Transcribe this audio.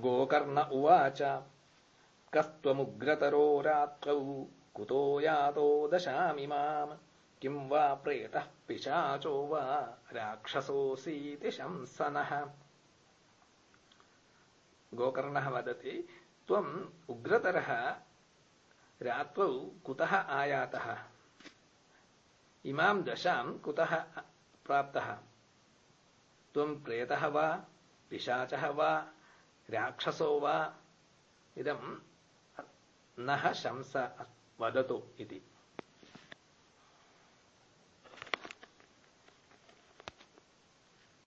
गोकर्ण उवाच। कस्त्वमुग्रतरो रात्रौ कुतो यातो दशामि माम्। किम् वा प्रेतः पिशाचो वा राक्षसोऽसीति शंसनः। गोकर्णः वदति त्वम् उग्रतरः रात्रौ कुतः आयातः? इमाम् दशाम् कुतः प्राप्तः? त्वम् प्रेतः वा पिशाचः वा राक्षसो वा इदम् नः शंस वदतु इति